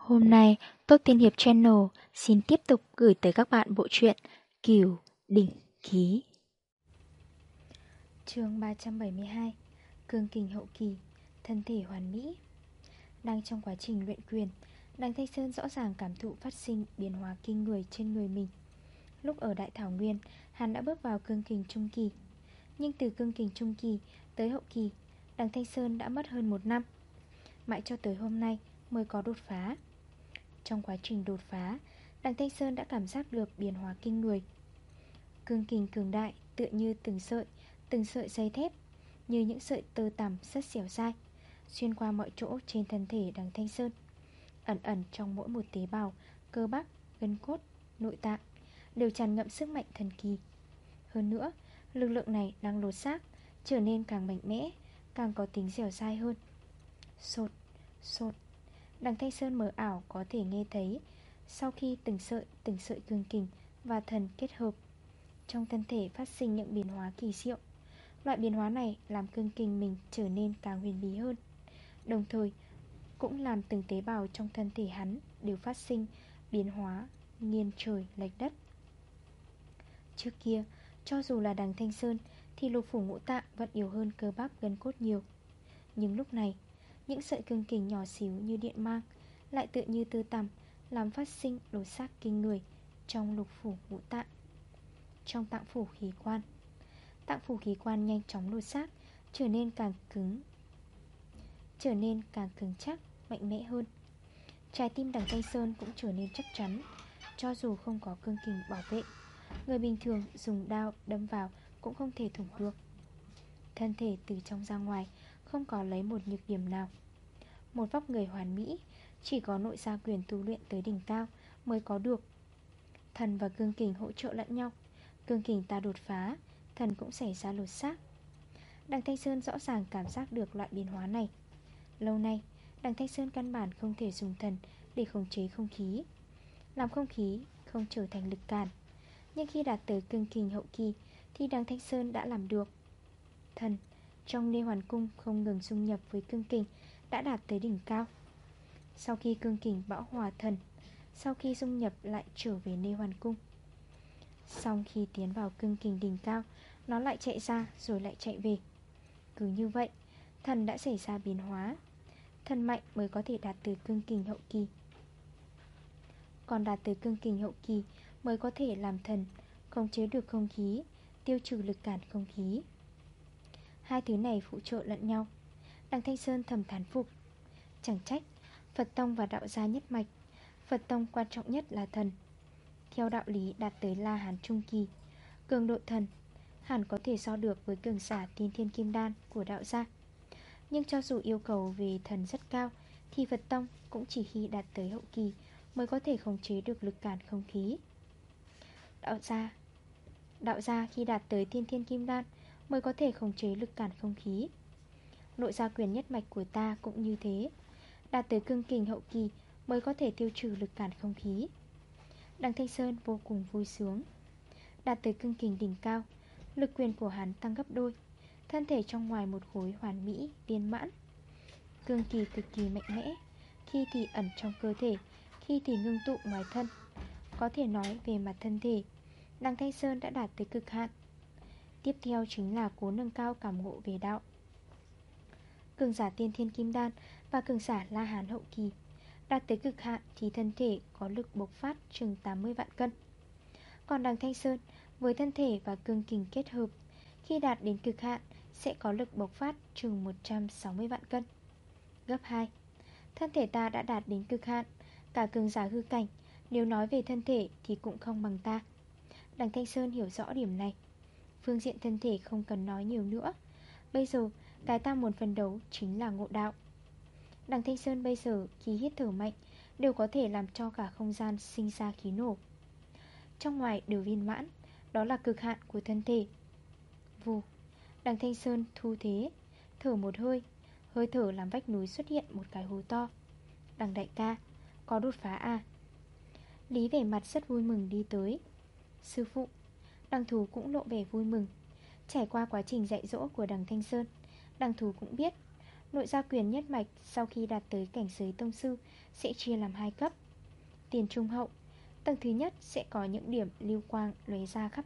Hôm nay, Tốt Tiên Hiệp Channel xin tiếp tục gửi tới các bạn bộ truyện Kiều Đỉnh Ký. chương 372 Cương Kình Hậu Kỳ Thân thể hoàn mỹ Đang trong quá trình luyện quyền, Đằng Thanh Sơn rõ ràng cảm thụ phát sinh biến hóa kinh người trên người mình. Lúc ở Đại Thảo Nguyên, hắn đã bước vào cương kình trung kỳ. Nhưng từ cương kình trung kỳ tới hậu kỳ, Đằng Thanh Sơn đã mất hơn một năm. Mãi cho tới hôm nay mới có đột phá. Trong quá trình đột phá Đằng Thanh Sơn đã cảm giác được biến hóa kinh người. Cương kình cường đại Tựa như từng sợi Từng sợi dây thép Như những sợi tơ tằm rất xẻo dai Xuyên qua mọi chỗ trên thân thể đằng Thanh Sơn. Ẩn ẩn trong mỗi một tế bào Cơ bắp, gân cốt, nội tạng Đều tràn ngậm sức mạnh thần kỳ. Hơn nữa Lực lượng này đang lột xác Trở nên càng mạnh mẽ Càng có tính dẻo dai hơn. Sột, sột Đằng Thanh Sơn mở ảo có thể nghe thấy Sau khi từng sợi từng sợi cường kình và thần kết hợp Trong thân thể phát sinh những biến hóa kỳ diệu. Loại biến hóa này làm cương kình mình trở nên càng huyền bí hơn Đồng thời cũng làm từng tế bào trong thân thể hắn đều phát sinh biến hóa nghiêng trời lệch đất. Trước kia, cho dù là đằng Thanh Sơn thì lục phủ ngũ tạng vẫn yếu hơn cơ bắp gân cốt nhiều. Nhưng lúc này những sợi cương kình nhỏ xíu như điện mang, Lại tự như tư tầm Làm phát sinh lột xác kinh người Trong lục phủ ngũ tạng. Trong tạng phủ khí quan, Tạng phủ khí quan nhanh chóng lột xác, Trở nên càng cứng, Trở nên càng cứng chắc, Mạnh mẽ hơn. Trái tim đằng Tây Sơn cũng trở nên chắc chắn, Cho dù không có cương kình bảo vệ, Người bình thường dùng đao đâm vào Cũng không thể thủng được. Thân thể từ trong ra ngoài không có lấy một nhược điểm nào. Một vóc người hoàn mỹ, Chỉ có nội gia quyền tu luyện tới đỉnh cao Mới có được. Thần và cương kình hỗ trợ lẫn nhau, Cương kình ta đột phá, Thần cũng xảy ra lột xác. Đằng Thanh Sơn rõ ràng cảm giác được loại biến hóa này. Lâu nay, Đằng Thanh Sơn căn bản không thể dùng thần Để khống chế không khí. Làm không khí không trở thành lực cản. Nhưng khi đạt tới cương kình hậu kỳ Thì đằng Thanh Sơn đã làm được. Thần trong nê hoàn cung không ngừng dung nhập với cương kình, đã đạt tới đỉnh cao. Sau khi cương kình bão hòa thần, Sau khi dung nhập lại trở về nê hoàn cung, Sau khi tiến vào cương kình đỉnh cao, Nó lại chạy ra rồi lại chạy về. Cứ như vậy, Thần đã xảy ra biến hóa. Thần mạnh mới có thể đạt tới cương kình hậu kỳ. Còn đạt tới cương kình hậu kỳ Mới có thể làm thần khống chế được không khí, Tiêu trừ lực cản không khí. Hai thứ này phụ trợ lẫn nhau. Đằng Thanh Sơn thầm thán phục. Chẳng trách, Phật Tông và đạo gia nhất mạch, Phật Tông quan trọng nhất là thần. Theo đạo lý đạt tới La Hán Trung Kỳ, Cường độ thần Hẳn có thể so được với cường giả tiên thiên kim đan của đạo gia. Nhưng cho dù yêu cầu về thần rất cao, Thì Phật Tông cũng chỉ khi đạt tới hậu kỳ Mới có thể khống chế được lực cản không khí. Đạo gia Đạo gia khi đạt tới tiên thiên kim đan Mới có thể khống chế lực cản không khí. Nội gia quyền nhất mạch của ta cũng như thế. Đạt tới cương kình hậu kỳ Mới có thể tiêu trừ lực cản không khí. Đăng Thanh Sơn vô cùng vui sướng. Đạt tới cương kình đỉnh cao, Lực quyền của hắn tăng gấp đôi, Thân thể trong ngoài một khối hoàn mỹ, Viên mãn. Cương kỳ cực kỳ mạnh mẽ, Khi thì ẩn trong cơ thể, Khi thì ngưng tụ ngoài thân. Có thể nói về mặt thân thể Đăng Thanh Sơn đã đạt tới cực hạn. Tiếp theo chính là cố nâng cao cảm ngộ về đạo. Cường giả tiên thiên kim đan và cường giả la hán hậu kỳ. Đạt tới cực hạn thì thân thể có lực bộc phát chừng 80 vạn cân. Còn đằng Thanh Sơn, với thân thể và cương kình kết hợp, Khi đạt đến cực hạn sẽ có lực bộc phát chừng 160 vạn cân. Gấp 2 Thân thể ta đã đạt đến cực hạn, Cả cường giả hư cảnh, Nếu nói về thân thể thì cũng không bằng ta. Đằng Thanh Sơn hiểu rõ điểm này. Phương diện thân thể không cần nói nhiều nữa. Bây giờ, cái ta muốn phân đấu chính là ngộ đạo. Đằng Thanh Sơn bây giờ khi hít thở mạnh Đều có thể làm cho cả không gian sinh ra khí nổ. Trong ngoài đều viên mãn, Đó là cực hạn của thân thể. Vù Đằng Thanh Sơn thu thế, Thở một hơi Hơi thở làm vách núi xuất hiện một cái hố to. Đằng đại ca, Có đột phá à? Lý vẻ mặt rất vui mừng đi tới. Sư phụ Đằng thú cũng lộ vẻ vui mừng. Trải qua quá trình dạy dỗ của đằng Thanh Sơn, Đằng thú cũng biết, Nội gia quyền nhất mạch sau khi đạt tới cảnh giới tông sư sẽ chia làm hai cấp. Tiền trung hậu, Tầng thứ nhất sẽ có những điểm lưu quang lóe ra khắp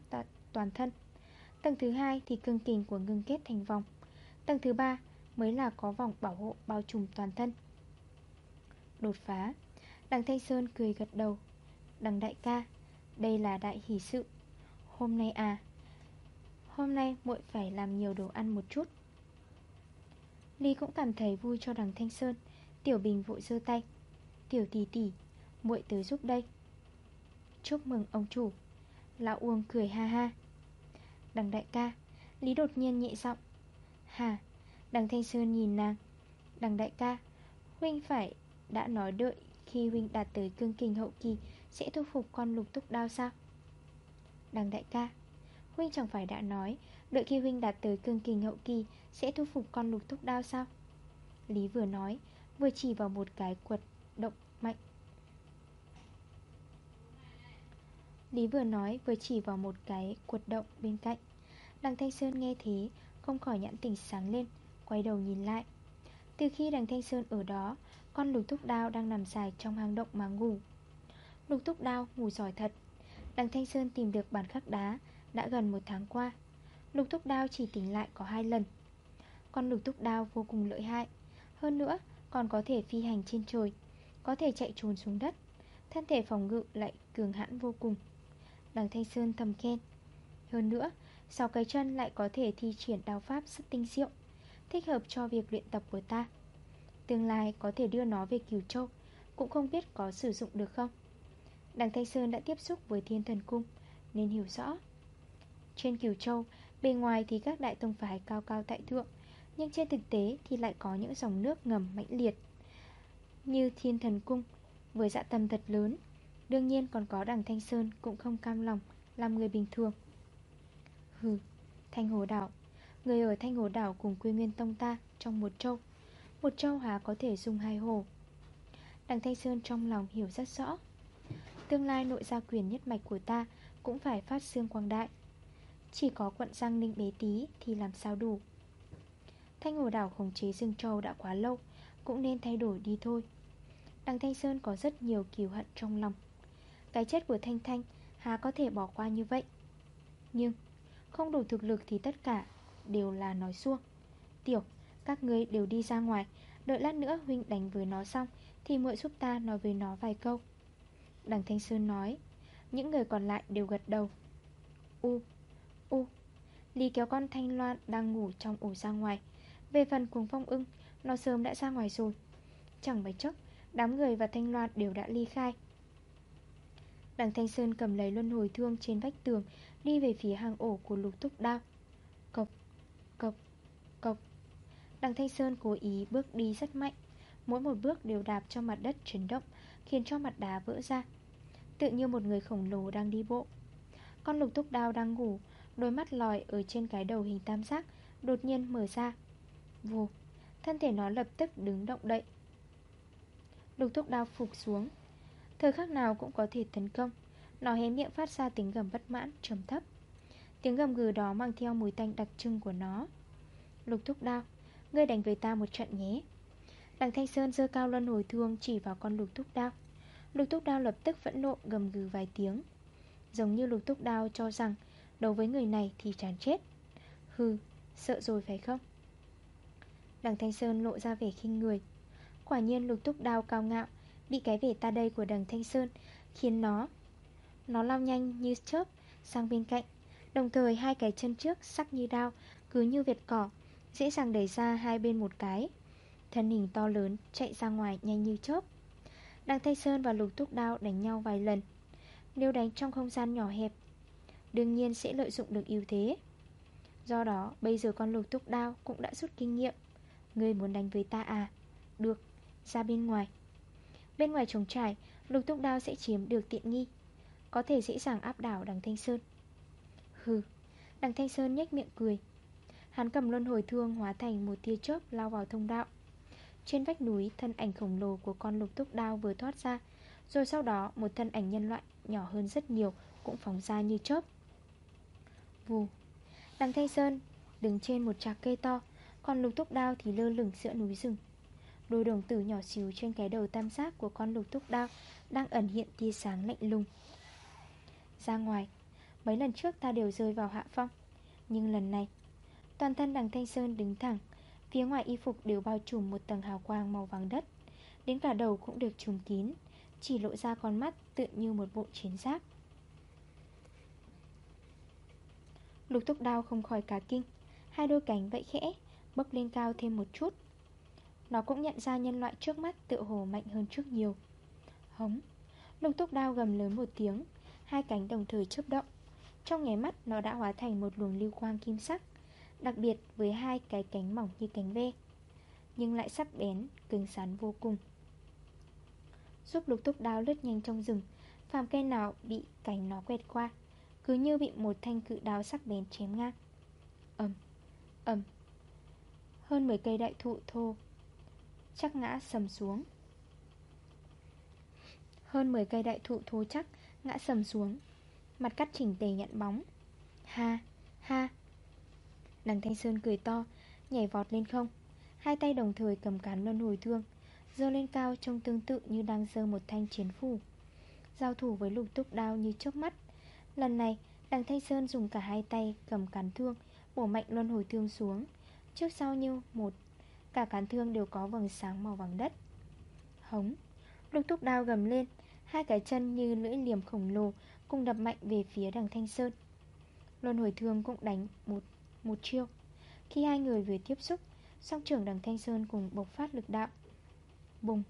toàn thân. Tầng thứ hai thì cương kình của ngưng kết thành vòng. Tầng thứ ba mới là có vòng bảo hộ bao trùm toàn thân. Đột phá, Đằng Thanh Sơn cười gật đầu. Đằng đại ca, Đây là đại hỷ sự. Hôm nay à. Hôm nay muội phải làm nhiều đồ ăn một chút. Ly cũng cảm thấy vui cho đằng Thanh Sơn. Tiểu Bình vội dơ tay. Tiểu tỷ tỷ, muội tới giúp đây. Chúc mừng ông chủ. Lão Uông cười ha ha. Đằng đại ca, Lý đột nhiên nhẹ giọng. Hà, Đằng Thanh Sơn nhìn nàng. Đằng đại ca, Huynh phải đã nói đợi Khi Huynh đạt tới cương kinh hậu kỳ Sẽ thu phục con lục túc đao sao? Đằng đại ca. Huynh chẳng phải đã nói, Đợi khi Huynh đạt tới cương kinh hậu kỳ, Sẽ thu phục con lục thúc đao sao? Lý vừa nói, Vừa chỉ vào một cái quật động mạnh. Lý vừa nói, vừa chỉ vào một cái quật động bên cạnh. Đằng Thanh Sơn nghe thế, Không khỏi nhãn tỉnh sáng lên, Quay đầu nhìn lại. Từ khi đằng Thanh Sơn ở đó, Con lục thúc đao đang nằm dài trong hang động mà ngủ. Lục thúc đao ngủ giỏi thật Đằng Thanh Sơn tìm được bản khắc đá Đã gần một tháng qua. Lục thúc đao chỉ tỉnh lại có hai lần. Con lục thúc đao vô cùng lợi hại. Hơn nữa, còn có thể phi hành trên trời, Có thể chạy trốn xuống đất. Thân thể phòng ngự lại cường hãn vô cùng. Đằng Thanh Sơn thầm khen. Hơn nữa, Sáu cái chân lại có thể thi triển đao pháp rất tinh diệu, Thích hợp cho việc luyện tập của ta. Tương lai có thể đưa nó về Kiều Châu, Cũng không biết có sử dụng được không? Đằng Thanh Sơn đã tiếp xúc với Thiên Thần Cung Nên hiểu rõ. Trên Kiều Châu Bề ngoài thì các đại tông phái cao cao tại thượng Nhưng trên thực tế thì lại có những dòng nước ngầm mãnh liệt Như Thiên Thần Cung Với dạ tâm thật lớn. Đương nhiên còn có đằng Thanh Sơn cũng không cam lòng Làm người bình thường. Hừ, Thanh Hồ Đảo. Người ở Thanh Hồ Đảo cùng Quy Nguyên Tông ta Trong một châu. Một châu há có thể dùng hai hồ. Đằng Thanh Sơn trong lòng hiểu rất rõ. Tương lai nội gia quyền nhất mạch của ta Cũng phải phát xương quang đại. Chỉ có quận Giang Ninh bế tí Thì làm sao đủ. Thanh Hồ Đảo khống chế Dương Châu đã quá lâu Cũng nên thay đổi đi thôi. Đằng Thanh Sơn có rất nhiều kiều hận trong lòng. Cái chết của Thanh Thanh Há có thể bỏ qua như vậy? Nhưng không đủ thực lực thì tất cả Đều là nói xuông. Tiểu, các ngươi đều đi ra ngoài Đợi lát nữa huynh đánh với nó xong Thì muội giúp ta nói với nó vài câu. Đằng Thanh Sơn nói. Những người còn lại đều gật đầu. U, u. Lý kéo con Thanh Loan đang ngủ trong ổ ra ngoài. Về phần cuồng phong ưng Nó sớm đã ra ngoài rồi. Chẳng mấy chốc Đám người và Thanh Loan đều đã ly khai. Đằng Thanh Sơn cầm lấy luân hồi thương trên vách tường Đi về phía hàng ổ của lục túc đao. Cộc, cộc, cộc. Đằng Thanh Sơn cố ý bước đi rất mạnh. Mỗi một bước đều đạp cho mặt đất chấn động Khiến cho mặt đá vỡ ra. Tự như một người khổng lồ đang đi bộ. Con lục túc đao đang ngủ, Đôi mắt lòi ở trên cái đầu hình tam giác, Đột nhiên mở ra. Vù, Thân thể nó lập tức đứng động đậy. Lục túc đao phục xuống. Thời khắc nào cũng có thể tấn công. Nó hé miệng phát ra tiếng gầm bất mãn, trầm thấp. Tiếng gầm gừ đó mang theo mùi tanh đặc trưng của nó. Lục thúc đao, Ngươi đánh với ta một trận nhé. Đằng Thanh Sơn dơ cao luân hồi thương Chỉ vào con lục thúc đao. Lục Túc đao lập tức phẫn nộ gầm gừ vài tiếng. Giống như lục Túc đao cho rằng Đấu với người này thì chán chết. Hừ, sợ rồi phải không? Đằng Thanh Sơn lộ ra vẻ khinh người. Quả nhiên lục Túc đao cao ngạo Bị cái vẻ ta đây của đằng Thanh Sơn Khiến nó Nó lao nhanh như chớp sang bên cạnh. Đồng thời hai cái chân trước sắc như đao Cứ như việt cỏ Dễ dàng đẩy ra hai bên một cái. Thân hình to lớn chạy ra ngoài nhanh như chớp. Đằng Thanh Sơn và lục túc đao đánh nhau vài lần. Nếu đánh trong không gian nhỏ hẹp Đương nhiên sẽ lợi dụng được ưu thế. Do đó bây giờ con lục túc đao cũng đã rút kinh nghiệm. Ngươi muốn đánh với ta à? Được, ra bên ngoài. Bên ngoài trống trải Lục túc đao sẽ chiếm được tiện nghi. Có thể dễ dàng áp đảo đằng Thanh Sơn. Hừ Đằng Thanh Sơn nhếch miệng cười. Hắn cầm luân hồi thương hóa thành một tia chớp lao vào thông đạo. Trên vách núi, thân ảnh khổng lồ của con lục túc đao vừa thoát ra. Rồi sau đó, một thân ảnh nhân loại nhỏ hơn rất nhiều Cũng phóng ra như chớp. Vù. Đằng Thanh Sơn đứng trên một trạc cây to Còn lục túc đao thì lơ lửng giữa núi rừng. Đôi đồng tử nhỏ xíu trên cái đầu tam giác của con lục túc đao Đang ẩn hiện tia sáng lạnh lùng. Ra ngoài, Mấy lần trước ta đều rơi vào hạ phong, Nhưng lần này, Toàn thân đằng Thanh Sơn đứng thẳng Phía ngoài y phục đều bao trùm một tầng hào quang màu vàng đất, Đến cả đầu cũng được trùm kín, Chỉ lộ ra con mắt tự như một bộ chiến giáp. Lục túc đao không khỏi cả kinh, Hai đôi cánh vẫy khẽ, Bốc lên cao thêm một chút. Nó cũng nhận ra nhân loại trước mắt tự hồ mạnh hơn trước nhiều. Hống! Lục túc đao gầm lớn một tiếng, Hai cánh đồng thời chớp động. Trong nháy mắt, nó đã hóa thành một luồng lưu quang kim sắc. Đặc biệt với hai cái cánh mỏng như cánh ve Nhưng lại sắc bén, cứng rắn vô cùng. Giúp lục túc đao lướt nhanh trong rừng Phàm cây nào bị cánh nó quẹt qua Cứ như bị một thanh cự đao sắc bén chém ngang. Ẩm, ẩm Hơn 10 cây đại thụ thô Chắc ngã sầm xuống. Hơn 10 cây đại thụ thô chắc Ngã sầm xuống Mặt cắt chỉnh tề nhận bóng. Ha, ha Đằng Thanh Sơn cười to Nhảy vọt lên không. Hai tay đồng thời cầm cán luân hồi thương Dơ lên cao trông tương tự như đang dơ một thanh chiến phủ. Giao thủ với lục túc đao như chớp mắt. Lần này đằng Thanh Sơn dùng cả hai tay cầm cán thương Bổ mạnh luân hồi thương xuống. Trước sau như một Cả cán thương đều có vầng sáng màu vàng đất. Hống! Lục túc đao gầm lên Hai cái chân như lưỡi liềm khổng lồ Cùng đập mạnh về phía đằng Thanh Sơn. Luân hồi thương cũng đánh một, một chiêu. Khi hai người vừa tiếp xúc, Song trưởng đằng Thanh Sơn cùng bộc phát lực đạo. Bùng!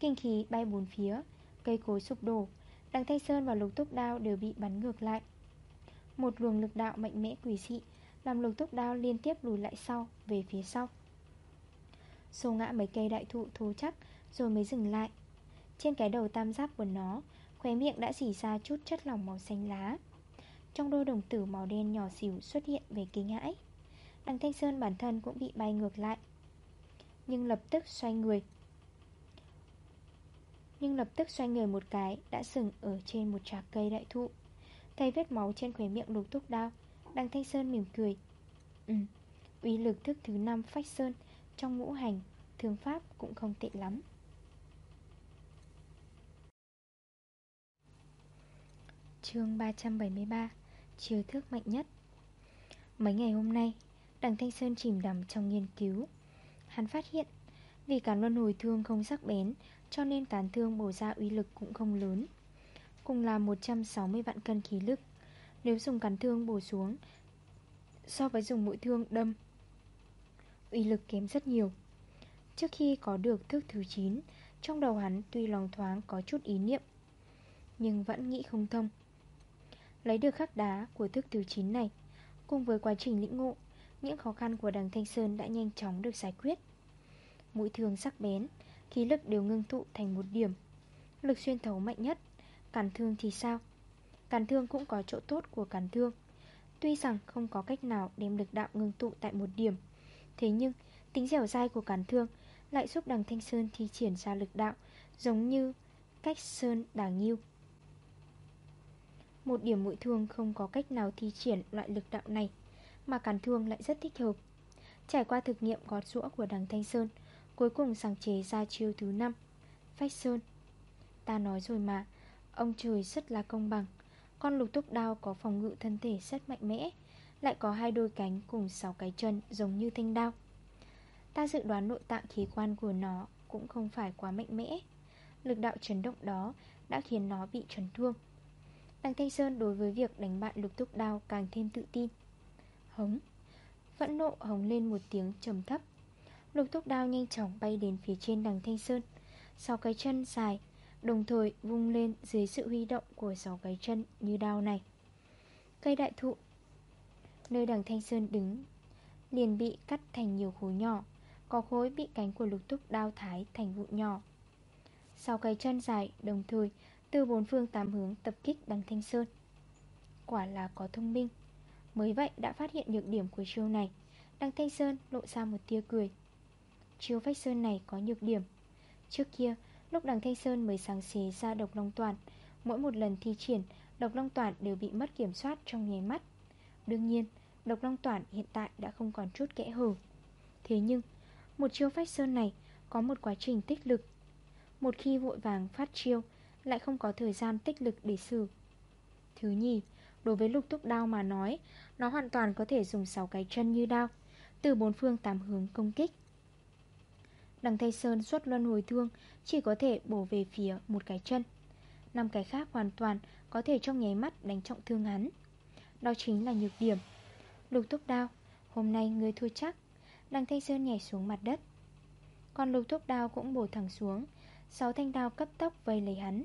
Kinh khí bay bốn phía, Cây cối sụp đổ. Đằng Thanh Sơn và lục túc đao đều bị bắn ngược lại. Một luồng lực đạo mạnh mẽ quỷ dị Làm lục túc đao liên tiếp lùi lại sau, Về phía sau. Xô ngã mấy cây đại thụ thô chắc Rồi mới dừng lại. Trên cái đầu tam giác của nó, Khóe miệng đã xỉ ra chút chất lỏng màu xanh lá. Trong đôi đồng tử màu đen nhỏ xỉu xuất hiện về kinh hãi Đằng Thanh Sơn bản thân cũng bị bay ngược lại Nhưng lập tức xoay người. Nhưng lập tức xoay người một cái Đã sừng ở trên một trà cây đại thụ. Thấy vết máu trên khóe miệng lục túc đao Đằng Thanh Sơn mỉm cười. Ừ, uy lực thức thứ 5 phách sơn Trong ngũ hành, thương pháp cũng không tệ lắm. Chương 373 Chiêu thức mạnh nhất. Mấy ngày hôm nay, Đằng Thanh Sơn chìm đắm trong nghiên cứu. Hắn phát hiện, Vì cán luân hồi thương không sắc bén, Cho nên cán thương bổ ra uy lực cũng không lớn. Cùng là 160 vạn cân khí lực, Nếu dùng cán thương bổ xuống, So với dùng mũi thương đâm, Uy lực kém rất nhiều. Trước khi có được thức thứ 9 Trong đầu hắn tuy lòng thoáng có chút ý niệm, Nhưng vẫn nghĩ không thông. Lấy được khắc đá của thức thứ 9 này. Cùng với quá trình lĩnh ngộ, Những khó khăn của đằng Thanh Sơn đã nhanh chóng được giải quyết. Mũi thường sắc bén, Khí lực đều ngưng tụ thành một điểm. Lực xuyên thấu mạnh nhất Cản thương thì sao? Cản thương cũng có chỗ tốt của cản thương. Tuy rằng không có cách nào đem lực đạo ngưng tụ tại một điểm, Thế nhưng tính dẻo dai của cản thương Lại giúp đằng Thanh Sơn thi triển ra lực đạo Giống như cách Sơn đà nghiêu một điểm mũi thương không có cách nào thi triển loại lực đạo này, Mà cản thương lại rất thích hợp. Trải qua thực nghiệm gót rũa của đằng Thanh Sơn, Cuối cùng sáng chế ra chiêu thứ 5 Phách Sơn. Ta nói rồi mà, Ông trời rất là công bằng. Con lục túc đao có phòng ngự thân thể rất mạnh mẽ, Lại có hai đôi cánh cùng 6 cái chân giống như thanh đao. Ta dự đoán nội tạng khí quan của nó cũng không phải quá mạnh mẽ. Lực đạo chấn động đó đã khiến nó bị chấn thương. Đằng Thanh Sơn đối với việc đánh bại lục túc đao càng thêm tự tin. Hống. Phẫn nộ hống lên một tiếng trầm thấp. Lục túc đao nhanh chóng bay đến phía trên đằng Thanh Sơn. Sau cái chân dài, Đồng thời vung lên dưới sự huy động của sáu cái chân như đao này. Cây đại thụ, Nơi đằng Thanh Sơn đứng, Liền bị cắt thành nhiều khối nhỏ, Có khối bị cánh của lục túc đao thái thành vụ nhỏ. Sau cái chân dài, đồng thời từ bốn phương tám hướng tập kích đằng Thanh Sơn. Quả là có thông minh. Mới vậy đã phát hiện nhược điểm của chiêu này, Đằng Thanh Sơn lộ ra một tia cười. Chiêu phách sơn này có nhược điểm. Trước kia, Lúc đằng Thanh Sơn mới sáng xế ra độc long toàn, Mỗi một lần thi triển, Độc long toàn đều bị mất kiểm soát trong nháy mắt. Đương nhiên, Độc long toàn hiện tại đã không còn chút kẽ hở. Thế nhưng, Một chiêu phách sơn này Có một quá trình tích lực. Một khi vội vàng phát chiêu lại không có thời gian tích lực để xử. Thứ nhì, Đối với lục túc đao mà nói, Nó hoàn toàn có thể dùng 6 cái chân như đao, Từ bốn phương tám hướng công kích. Đằng Tây Sơn xuất luân hồi thương, Chỉ có thể bổ về phía một cái chân. Năm cái khác hoàn toàn Có thể trong nháy mắt đánh trọng thương hắn. Đó chính là nhược điểm. Lục túc đao, Hôm nay ngươi thua chắc. Đằng Thanh Sơn nhảy xuống mặt đất. Còn lục túc đao cũng bổ thẳng xuống. Sáu thanh đao cấp tốc vây lấy hắn.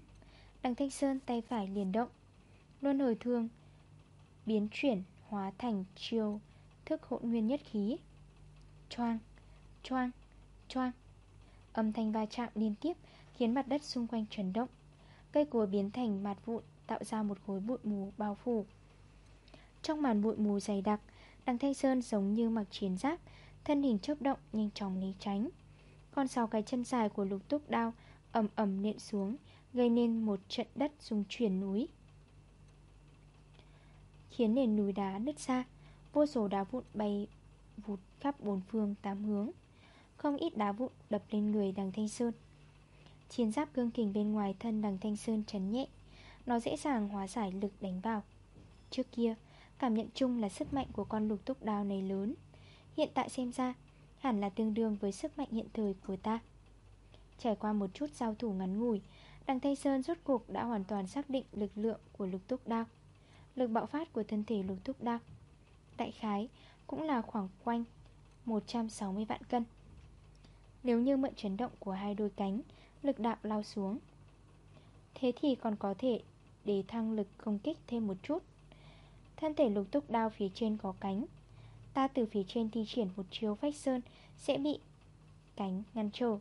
Đằng Thanh Sơn tay phải liền động. Luân hồi thương Biến chuyển hóa thành chiêu Thức hỗn nguyên nhất khí. Choang, choang, choang. Âm thanh va chạm liên tiếp Khiến mặt đất xung quanh chấn động. Cây cối biến thành mạt vụn Tạo ra một khối bụi mù bao phủ. Trong màn bụi mù dày đặc Đằng Thanh Sơn giống như mặc chiến giáp Thân hình chớp động nhanh chóng né tránh. Còn sau cái chân dài của lục túc đao ầm ầm nện xuống Gây nên một trận đất dùng chuyển núi, Khiến nền núi đá nứt ra. Vô số đá vụn bay vụt khắp bốn phương tám hướng. Không ít đá vụn đập lên người đằng Thanh Sơn. Chiến giáp cương kình bên ngoài thân đằng Thanh Sơn chấn nhẹ. Nó dễ dàng hóa giải lực đánh vào. Trước kia, Cảm nhận chung là sức mạnh của con lục túc đao này lớn. Hiện tại xem ra, Hẳn là tương đương với sức mạnh hiện thời của ta. Trải qua một chút giao thủ ngắn ngủi Đằng Thanh Sơn rốt cuộc đã hoàn toàn xác định lực lượng của lục túc đao Lực bạo phát của thân thể lục túc đao Đại khái cũng là khoảng quanh 160 vạn cân. Nếu như mượn chấn động của hai đôi cánh, Lực đạo lao xuống, Thế thì còn có thể để thăng lực công kích thêm một chút. Thân thể lục túc đao phía trên có cánh, Ta từ phía trên thi triển một chiếu phách sơn Sẽ bị cánh ngăn trở.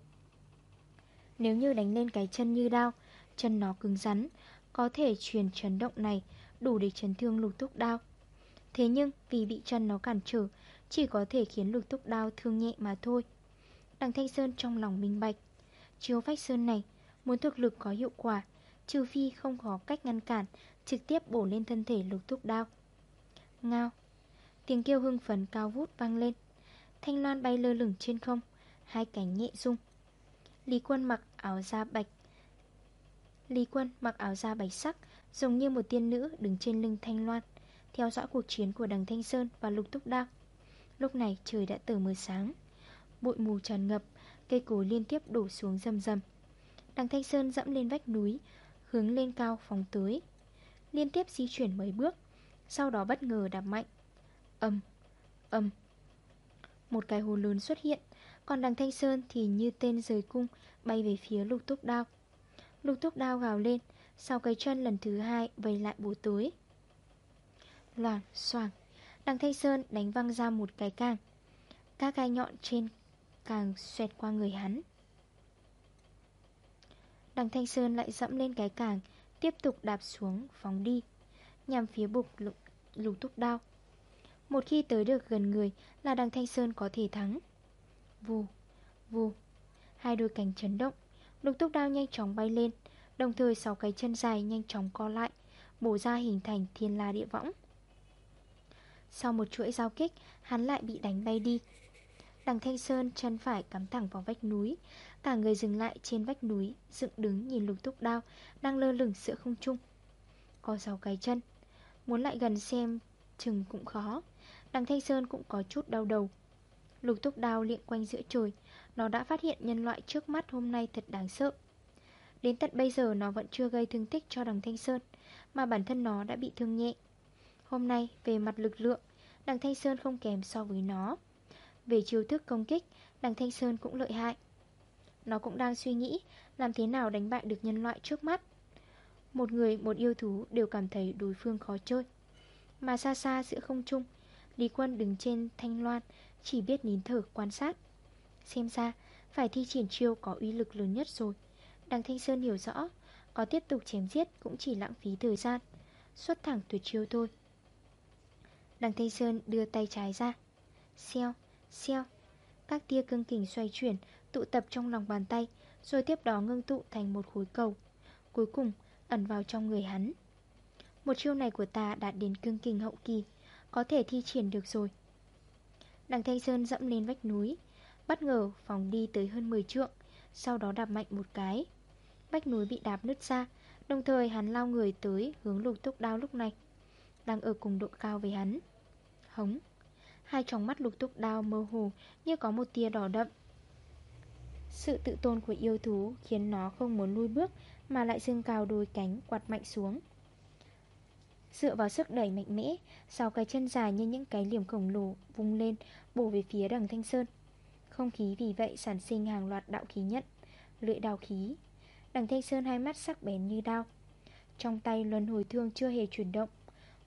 Nếu như đánh lên cái chân như đao, Chân nó cứng rắn, Có thể truyền chấn động này Đủ để chấn thương lục túc đao. Thế nhưng, vì bị chân nó cản trở, Chỉ có thể khiến lục túc đao thương nhẹ mà thôi. Đằng Thanh Sơn trong lòng minh bạch, Chiếu phách sơn này Muốn thực lực có hiệu quả, Trừ phi không có cách ngăn cản, Trực tiếp bổ lên thân thể lục túc đao. Ngao, Tiếng kêu hưng phấn cao vút vang lên. Thanh loan bay lơ lửng trên không, Hai cánh nhẹ rung Lý quân mặc áo da bạch Lý quân mặc áo da bạch sắc Giống như một tiên nữ đứng trên lưng thanh loan Theo dõi cuộc chiến của đằng Thanh Sơn và lục túc đao Lúc này trời đã tờ mờ sáng Bụi mù tràn ngập Cây cối liên tiếp đổ xuống rầm rầm. Đằng Thanh Sơn dẫm lên vách núi Hướng lên cao phóng tới Liên tiếp di chuyển mấy bước Sau đó bất ngờ đạp mạnh. Âm, âm Một cái hồ lớn xuất hiện còn đằng Thanh Sơn thì như tên rời cung Bay về phía lục túc đao. Lục túc đao gào lên Sau cái chân lần thứ hai vây lại bố tối. Loảng, xoàng Đằng Thanh Sơn đánh văng ra một cái càng. Các gai nhọn trên càng xoẹt qua người hắn. Đằng Thanh Sơn lại dẫm lên cái càng Tiếp tục đạp xuống phóng đi Nhằm phía bục lục, lục túc đao. Một khi tới được gần người Là đằng Thanh Sơn có thể thắng. Vù, vù. Hai đôi cánh chấn động. Lục túc đao nhanh chóng bay lên Đồng thời sáu cái chân dài nhanh chóng co lại Bổ ra hình thành thiên la địa võng. Sau một chuỗi giao kích Hắn lại bị đánh bay đi. Đằng Thanh Sơn chân phải cắm thẳng vào vách núi Cả người dừng lại trên vách núi Dựng đứng nhìn lục túc đao Đang lơ lửng giữa không trung. Có sáu cái chân Muốn lại gần xem chừng cũng khó. Đằng Thanh Sơn cũng có chút đau đầu. Lục túc đao liệng quanh giữa trời. Nó đã phát hiện nhân loại trước mắt hôm nay thật đáng sợ. Đến tận bây giờ nó vẫn chưa gây thương tích cho đằng Thanh Sơn, Mà bản thân nó đã bị thương nhẹ. Hôm nay, về mặt lực lượng, Đằng Thanh Sơn không kém so với nó. Về chiêu thức công kích, Đằng Thanh Sơn cũng lợi hại. Nó cũng đang suy nghĩ Làm thế nào đánh bại được nhân loại trước mắt. Một người, một yêu thú đều cảm thấy đối phương khó chơi. Mà xa xa giữa không trung, Lý quân đứng trên thanh loan chỉ biết nín thở quan sát. Xem ra phải thi triển chiêu có uy lực lớn nhất rồi. Đằng Thanh Sơn hiểu rõ Có tiếp tục chém giết cũng chỉ lãng phí thời gian Xuất thẳng tuyệt chiêu thôi. Đằng Thanh Sơn đưa tay trái ra. Xeo, xeo. Các tia cương kình xoay chuyển Tụ tập trong lòng bàn tay Rồi tiếp đó ngưng tụ thành một khối cầu. Cuối cùng ẩn vào trong người hắn. Một chiêu này của ta đạt đến cương kình hậu kỳ Có thể thi triển được rồi. Đằng Thanh Sơn dẫm lên vách núi, Bất ngờ phòng đi tới hơn 10 trượng, Sau đó đạp mạnh một cái. Vách núi bị đạp nứt ra, Đồng thời hắn lao người tới hướng lục túc đao lúc này, Đang ở cùng độ cao với hắn. Hống! Hai tròng mắt lục túc đao mơ hồ Như có một tia đỏ đậm. Sự tự tôn của yêu thú Khiến nó không muốn lui bước Mà lại dưng cao đôi cánh quạt mạnh xuống. Dựa vào sức đẩy mạnh mẽ, Sau cái chân dài như những cái liềm khổng lồ Vung lên, bổ về phía đằng Thanh Sơn. Không khí vì vậy sản sinh hàng loạt đạo khí nhận Lưỡi đào khí. Đằng Thanh Sơn hai mắt sắc bén như đao. Trong tay luân hồi thương chưa hề chuyển động.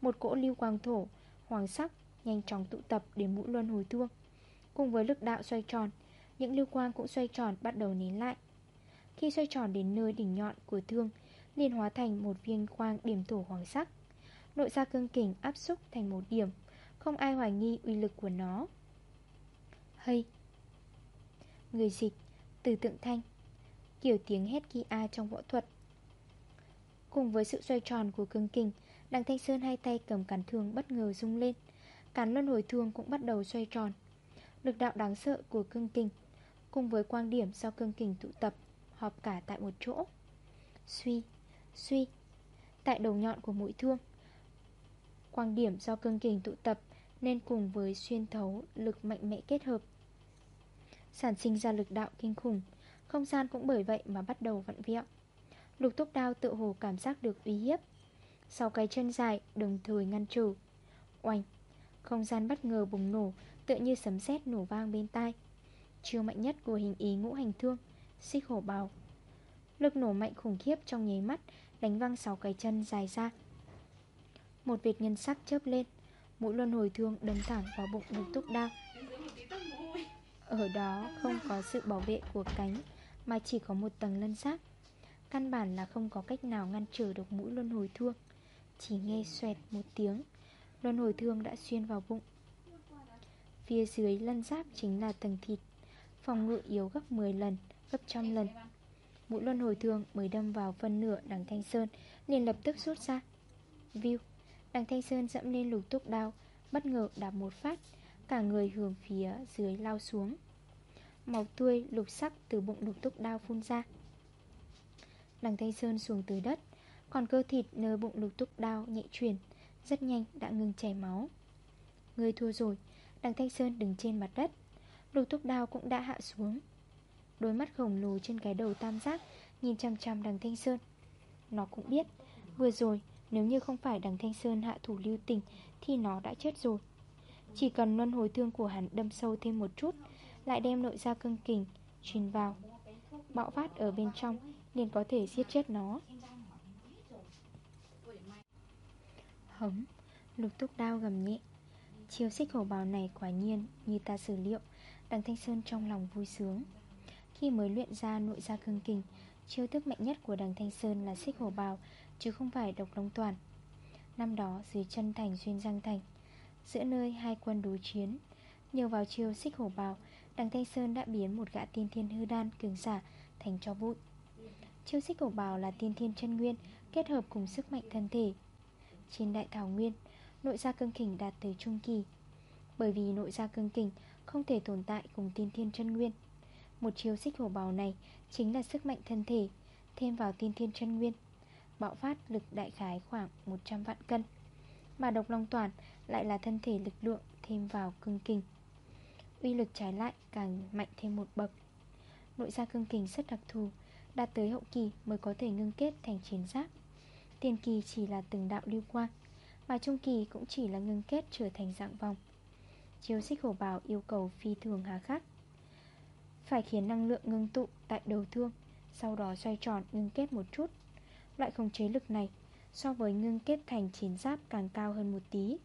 Một cỗ lưu quang thổ, Hoàng sắc, nhanh chóng tụ tập đến mũi luân hồi thương. Cùng với lực đạo xoay tròn, Những lưu quang cũng xoay tròn bắt đầu nén lại. Khi xoay tròn đến nơi đỉnh nhọn của thương, liền hóa thành một viên quang điểm thổ hoàng sắc. Nội ra cương kình áp xúc thành một điểm. Không ai hoài nghi uy lực của nó. Hay Người dịch Từ tượng thanh. Kiểu tiếng hét kia trong võ thuật. Cùng với sự xoay tròn của cương kình Đằng Thanh Sơn hai tay cầm cán thương bất ngờ rung lên. Cán luân hồi thương cũng bắt đầu xoay tròn. Lực đạo đáng sợ của cương kình Cùng với quang điểm do cương kình tụ tập Họp cả tại một chỗ. Suy, suy. Tại đầu nhọn của mũi thương Quang điểm do cương kình tụ tập Nên cùng với xuyên thấu lực mạnh mẽ kết hợp. Sản sinh ra lực đạo kinh khủng, Không gian cũng bởi vậy mà bắt đầu vặn vẹo. Lục túc đao tự hồ cảm giác được uy hiếp. Sau cái chân dài, đồng thời ngăn trừ. Oanh! Không gian bất ngờ bùng nổ, Tựa như sấm sét nổ vang bên tai. Chiêu mạnh nhất của hình ý ngũ hành thương, Xích hổ bào. Lực nổ mạnh khủng khiếp trong nháy mắt, Đánh văng sáu cái chân dài ra. Một vệt ngân sắc chớp lên. Mũi luân hồi thương đâm thẳng vào bụng lục túc đao Ở đó không có sự bảo vệ của cánh, Mà chỉ có một tầng lân giáp Căn bản là không có cách nào ngăn trở được mũi luân hồi thương. Chỉ nghe xoẹt một tiếng, Luân hồi thương đã xuyên vào bụng. Phía dưới lân giáp chính là tầng thịt, Phòng ngự yếu gấp 10 lần, Gấp trăm lần. Mũi luân hồi thương mới đâm vào phân nửa đằng Thanh Sơn, liền lập tức rút ra. View. Đằng Thanh Sơn dẫm lên lục túc đao, Bất ngờ đạp một phát, Cả người hướng phía dưới lao xuống. Màu tươi, lục sắc từ bụng lục túc đao phun ra. Đằng Thanh Sơn xuống từ đất, Còn cơ thịt nơi bụng lục túc đao nhạy chuyển, Rất nhanh đã ngừng chảy máu. Người thua rồi Đằng Thanh Sơn đứng trên mặt đất, Lục túc đao cũng đã hạ xuống. Đôi mắt khổng lồ trên cái đầu tam giác Nhìn chăm chăm đằng Thanh Sơn. Nó cũng biết, Vừa rồi nếu như không phải đằng Thanh Sơn hạ thủ lưu tình, Thì nó đã chết rồi. Chỉ cần luân hồi thương của hắn đâm sâu thêm một chút, Lại đem nội ra cưng kình Truyền vào. Bạo phát ở bên trong, liền có thể giết chết nó. Hống, Lục túc đao gầm nhẹ. Chiêu xích hổ bào này quả nhiên, Như ta xử liệu, Đằng Thanh Sơn trong lòng vui sướng. Khi mới luyện ra nội gia cương kình, Chiêu thức mạnh nhất của đằng Thanh Sơn là xích hổ bào Chứ không phải độc long toàn. Năm đó, dưới chân thành xuyên giang thành, Giữa nơi hai quân đối chiến, Nhờ vào chiêu xích hổ bào, Đằng Thanh Sơn đã biến một gã tiên thiên hư đan cường giả thành cho bụi. Chiêu xích hổ bào là tiên thiên chân nguyên, Kết hợp cùng sức mạnh thân thể. Trên đại thảo nguyên, Nội gia cương kình đạt tới trung kỳ. Bởi vì nội gia cương kình Không thể tồn tại cùng tiên thiên chân nguyên, Một chiêu xích hổ bào này Chính là sức mạnh thân thể, Thêm vào tiên thiên chân nguyên. Bạo phát lực đại khái khoảng 100 vạn cân, Mà độc long toàn Lại là thân thể lực lượng thêm vào cương kình. Uy lực trái lại càng mạnh thêm một bậc. Nội gia cương kình rất đặc thù, Đạt tới hậu kỳ mới có thể ngưng kết thành chiến giáp. Tiền kỳ chỉ là từng đạo lưu quang, Mà trung kỳ cũng chỉ là ngưng kết trở thành dạng vòng. Chiếu xích hổ bào yêu cầu phi thường hà khắc, Phải khiến năng lượng ngưng tụ tại đầu thương, Sau đó xoay tròn ngưng kết một chút. Loại khống chế lực này So với ngưng kết thành chiến giáp càng cao hơn một tí.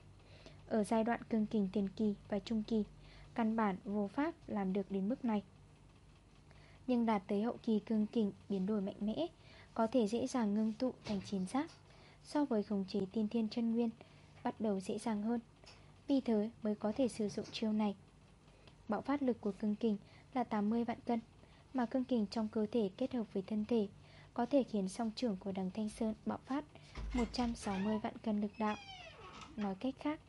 Ở giai đoạn cương kình tiền kỳ và trung kỳ, Căn bản vô pháp làm được đến mức này. Nhưng đạt tới hậu kỳ cương kình biến đổi mạnh mẽ, Có thể dễ dàng ngưng tụ thành chiến giáp. So với khống chế tiên thiên chân nguyên, Bắt đầu dễ dàng hơn. Vì thế mới có thể sử dụng chiêu này. Bạo phát lực của cương kình là 80 vạn cân, Mà cương kình trong cơ thể kết hợp với thân thể có thể khiến song trưởng của đằng Thanh Sơn bạo phát. 160 vạn cân lực đạo. Nói cách khác,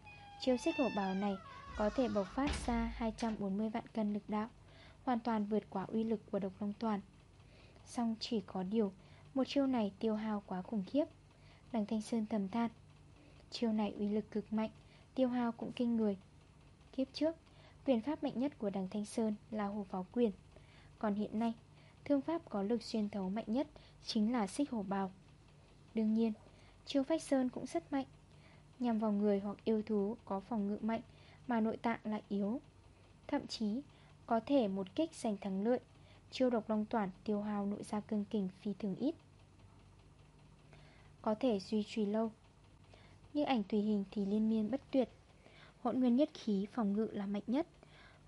Chiêu xích hổ bào này có thể bộc phát ra 240 vạn cân lực đạo, Hoàn toàn vượt quá uy lực của độc long toàn. Song chỉ có điều, Một chiêu này tiêu hao quá khủng khiếp. Đằng Thanh Sơn thầm than, Chiêu này uy lực cực mạnh, Tiêu hao cũng kinh người. Kiếp trước, Quyền pháp mạnh nhất của đằng Thanh Sơn là hồ pháo quyền. Còn hiện nay, Thương pháp có lực xuyên thấu mạnh nhất Chính là xích hổ bào. Đương nhiên, Chiêu phách sơn cũng rất mạnh. Nhằm vào người hoặc yêu thú có phòng ngự mạnh Mà nội tạng lại yếu. Thậm chí, có thể một kích giành thắng lợi, Chiêu độc long toàn tiêu hao nội gia cương kình phi thường ít. Có thể duy trì lâu. Như ảnh tùy hình thì liên miên bất tuyệt. Hỗn nguyên nhất khí phòng ngự là mạnh nhất.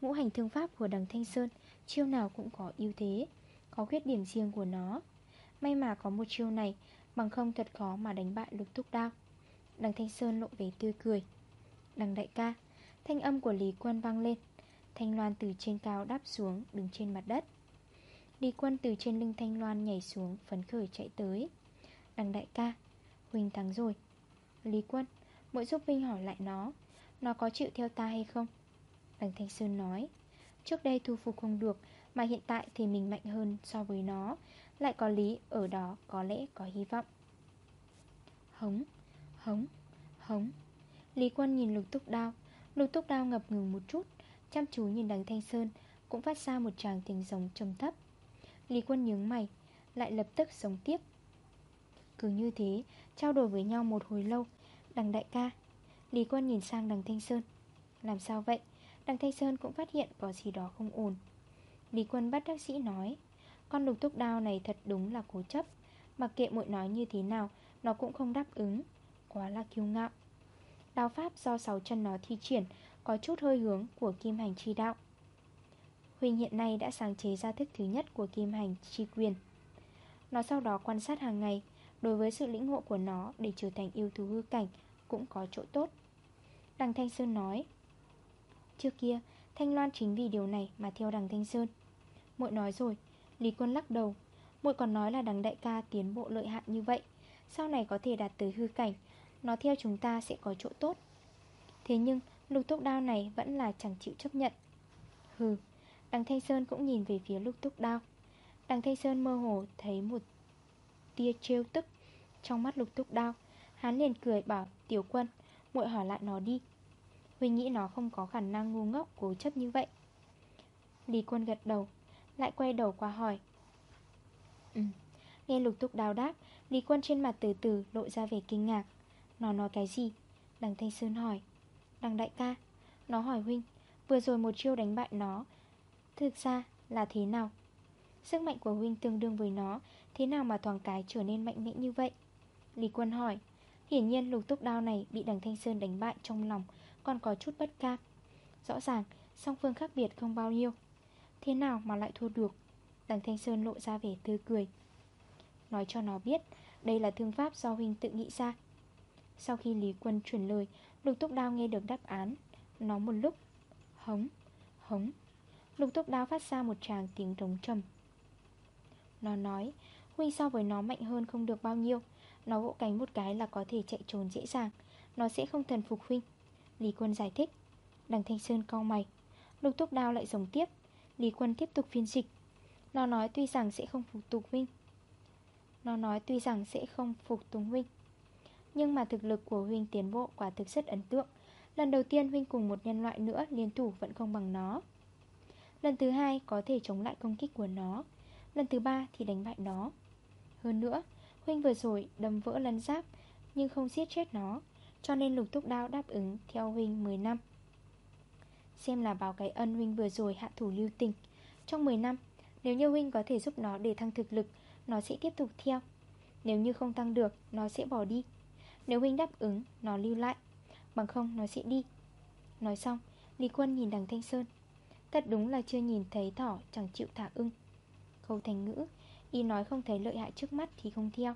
Ngũ hành thương pháp của đằng Thanh Sơn, Chiêu nào cũng có ưu thế, Có khuyết điểm riêng của nó. May mà có một chiêu này, Bằng không thật khó mà đánh bại lục thúc đao. Đằng Thanh Sơn lộ vẻ tươi cười. Đằng đại ca, Thanh âm của Lý Quân vang lên. Thanh Loan từ trên cao đáp xuống, Đứng trên mặt đất. Lý Quân từ trên lưng Thanh Loan nhảy xuống, Phấn khởi chạy tới. Đằng đại ca, Huỳnh thắng rồi. Lý Quân, Mỗi giúp Vinh hỏi lại nó. Nó có chịu theo ta hay không? Đằng Thanh Sơn nói. Trước đây thu phục không được, Mà hiện tại thì mình mạnh hơn so với nó. Lại có lý, ở đó có lẽ có hy vọng. Hống Hống Hống. Lý quân nhìn lục túc đao. Lục túc đao ngập ngừng một chút, Chăm chú nhìn đằng Thanh Sơn, Cũng phát ra một tràng tiếng giống trầm thấp. Lý quân nhướng mày, Lại lập tức sống tiếp. Cứ như thế, Trao đổi với nhau một hồi lâu, Đằng đại ca. Lý quân nhìn sang đằng Thanh Sơn. Làm sao vậy? Đằng Thanh Sơn cũng phát hiện có gì đó không ổn. Lý quân bắt bác sĩ nói. Con lục thúc đao này thật đúng là cố chấp. Mặc kệ muội nói như thế nào, Nó cũng không đáp ứng. Quá là kiêu ngạo. Đao pháp do sáu chân nó thi triển, Có chút hơi hướng của kim hành chi đạo. Huỳnh hiện nay đã sáng chế ra thức thứ nhất của kim hành chi quyền. Nó sau đó quan sát hàng ngày, Đối với sự lĩnh ngộ của nó để trở thành yêu thú hư cảnh Cũng có chỗ tốt. Đằng Thanh Sơn nói, Trước kia, Thanh Loan chính vì điều này mà theo đằng Thanh Sơn. Muội nói rồi Lý Quân lắc đầu. Muội còn nói là đằng đại ca tiến bộ lợi hại như vậy. Sau này có thể đạt tới hư cảnh, Nó theo chúng ta sẽ có chỗ tốt. Thế nhưng, lục túc đao này vẫn là chẳng chịu chấp nhận. Hừ, Đằng Thanh Sơn cũng nhìn về phía lục túc đao. Đằng Thanh Sơn mơ hồ thấy một tia trêu tức Trong mắt lục túc đao. Hắn liền cười bảo, tiểu quân, muội hỏi lại nó đi. Huynh nghĩ nó không có khả năng ngu ngốc, cố chấp như vậy. Lý quân gật đầu. Lại quay đầu qua hỏi. Ừ. Nghe lục túc đào đáp Lý quân trên mặt từ từ lộ ra vẻ kinh ngạc. Nó nói cái gì? Đằng Thanh Sơn hỏi. Đằng đại ca. Nó hỏi Huynh Vừa rồi một chiêu đánh bại nó Thực ra là thế nào? Sức mạnh của Huynh tương đương với nó Thế nào mà thoáng cái trở nên mạnh mẽ như vậy? Lý quân hỏi. Hiển nhiên lục túc đao này bị đằng Thanh Sơn đánh bại trong lòng Còn có chút bất cam. Rõ ràng song phương khác biệt không bao nhiêu Thế nào mà lại thua được? Đằng Thanh Sơn lộ ra vẻ tươi cười. Nói cho nó biết Đây là thương pháp do Huynh tự nghĩ ra. Sau khi Lý Quân chuyển lời Lục Túc Đao nghe được đáp án. Nó một lúc Hống, hống. Lục Túc Đao phát ra một tràng tiếng trống trầm. Nó nói Huynh so với nó mạnh hơn không được bao nhiêu. Nó vỗ cánh một cái là có thể chạy trốn dễ dàng. Nó sẽ không thần phục Huynh. Lý Quân giải thích. Đằng Thanh Sơn cau mày. Lục Túc Đao lại giống tiếp. Lý Quân tiếp tục phiên dịch. Nó nói tuy rằng sẽ không phục tục Huynh Nó nói tuy rằng sẽ không phục tùng Huynh Nhưng mà thực lực của Huynh tiến bộ quả thực rất ấn tượng. Lần đầu tiên Huynh cùng một nhân loại nữa liên thủ vẫn không bằng nó. Lần thứ hai có thể chống lại công kích của nó. Lần thứ ba thì đánh bại nó. Hơn nữa, Huynh vừa rồi đâm vỡ lân giáp Nhưng không giết chết nó, Cho nên lục túc đao đáp ứng theo Huynh 10 năm. Xem là báo cái ân Huynh vừa rồi hạ thủ lưu tình. Trong 10 năm, Nếu như Huynh có thể giúp nó để thăng thực lực, Nó sẽ tiếp tục theo. Nếu như không tăng được, Nó sẽ bỏ đi. Nếu Huynh đáp ứng, Nó lưu lại. Bằng không, nó sẽ đi. Nói xong, Lý Quân nhìn đằng Thanh Sơn. Thật đúng là chưa nhìn thấy thỏ chẳng chịu thả ưng. Câu thành ngữ, Y nói không thấy lợi hại trước mắt thì không theo.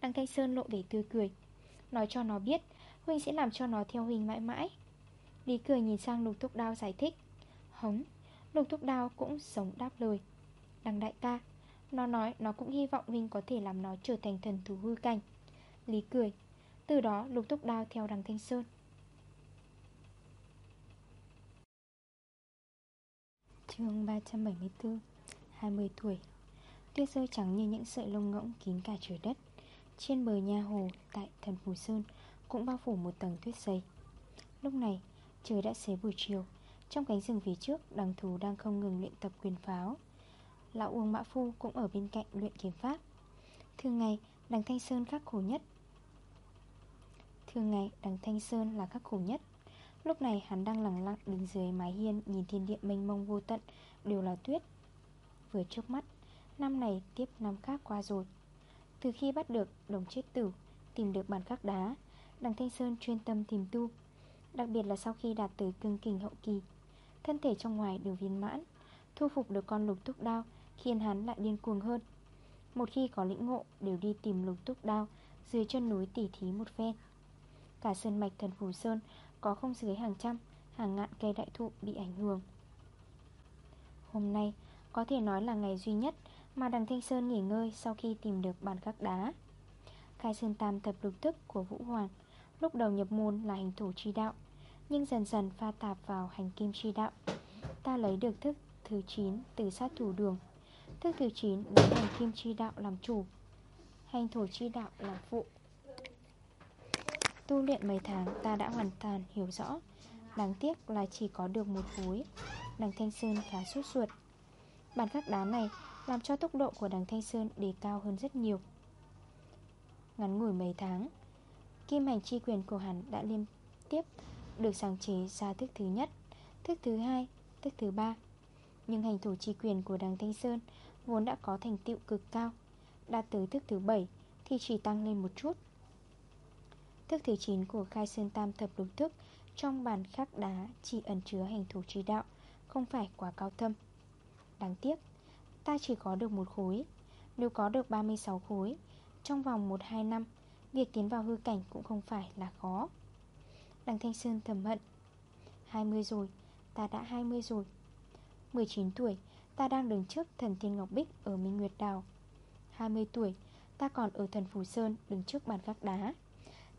Đằng Thanh Sơn lộ vẻ tươi cười. Nói cho nó biết, Huynh sẽ làm cho nó theo Huynh mãi mãi. Lý cười nhìn sang lục thúc đao giải thích. Hống, Lục thúc đao cũng sống đáp lời. Đằng đại ca, Nó nói nó cũng hy vọng Vinh có thể làm nó trở thành thần thú hư cảnh. Lý cười, Từ đó lục thúc đao theo đằng Thanh Sơn. Chương 374 20 tuổi. Tuyết rơi trắng như những sợi lông ngỗng kín cả trời đất. Trên bờ nha hồ tại thần Phù Sơn Cũng bao phủ một tầng tuyết dày. Lúc này trời đã xế buổi chiều. Trong cánh rừng phía trước, Đằng thú đang không ngừng luyện tập quyền pháo. Lão Uông Mã Phu cũng ở bên cạnh luyện kiếm pháp. Thường ngày, đằng Thanh Sơn khắc khổ nhất. Thường ngày, đằng Thanh Sơn là khắc khổ nhất. Lúc này, hắn đang lặng lặng đứng dưới mái hiên Nhìn thiên địa mênh mông vô tận, Đều là tuyết. Vừa trước mắt, Năm này tiếp năm khác qua rồi. Từ khi bắt được đồng chết tử, Tìm được bàn khắc đá, Đằng Thanh Sơn chuyên tâm tìm tu Đặc biệt là sau khi đạt tới cương kình hậu kỳ. Thân thể trong ngoài đều viên mãn, Thu phục được con lục túc đao, Khiến hắn lại điên cuồng hơn. Một khi có lĩnh ngộ, đều đi tìm lục túc đao, Dưới chân núi tỉ thí một phen. Cả sơn mạch thần Phù Sơn Có không dưới hàng trăm, Hàng ngạn cây đại thụ bị ảnh hưởng. Hôm nay, Có thể nói là ngày duy nhất Mà đằng Thanh Sơn nghỉ ngơi sau khi tìm được bàn khắc đá. Khai Sơn Tam thập lục thức của Vũ Hoàng, Lúc đầu nhập môn là hành thủ tri đạo nhưng dần dần pha tạp vào hành kim chi đạo. Ta lấy được thức thứ 9 từ sát thủ đường. Thức thứ 9 lấy hành kim chi đạo làm chủ, Hành thổ chi đạo làm phụ. Tu luyện mấy tháng, ta đã hoàn toàn hiểu rõ. Đáng tiếc là chỉ có được một khối Đằng Thanh Sơn khá suốt ruột. Bản khắc đá này làm cho tốc độ của đằng Thanh Sơn đề cao hơn rất nhiều. Ngắn ngủi mấy tháng, Kim hành chi quyền của hắn đã liên tiếp được sáng chế ra thức thứ nhất Thức thứ hai, thức thứ ba. Nhưng hành thủ trì quyền của đằng Thanh Sơn Vốn đã có thành tựu cực cao. Đạt tới thức thứ bảy Thì chỉ tăng lên một chút. Thức thứ 9 của Khai Sơn Tam Thập Lục Thức Trong bàn khắc đá chỉ ẩn chứa hành thủ trí đạo Không phải quá cao thâm. Đáng tiếc Ta chỉ có được một khối. Nếu có được 36 khối Trong vòng 1-2 năm Việc tiến vào hư cảnh cũng không phải là khó. Đằng Thanh Sơn thầm hận. 20 rồi Ta đã 20 rồi. 19 tuổi Ta đang đứng trước thần Thiên Ngọc Bích Ở Minh Nguyệt Đào. 20 tuổi Ta còn ở thần Phù Sơn Đứng trước bàn gác đá.